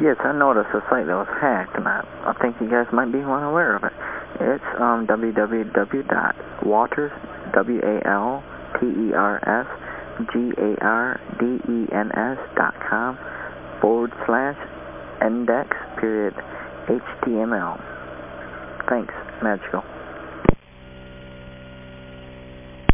Yes, I noticed a site that was hacked, and I, I think you guys might be unaware aware of it. It's um, www.walters, W-A-L-T-E-R-S, G-A-R-D-E-N-S com forward slash index period HTML. Thanks, Magical.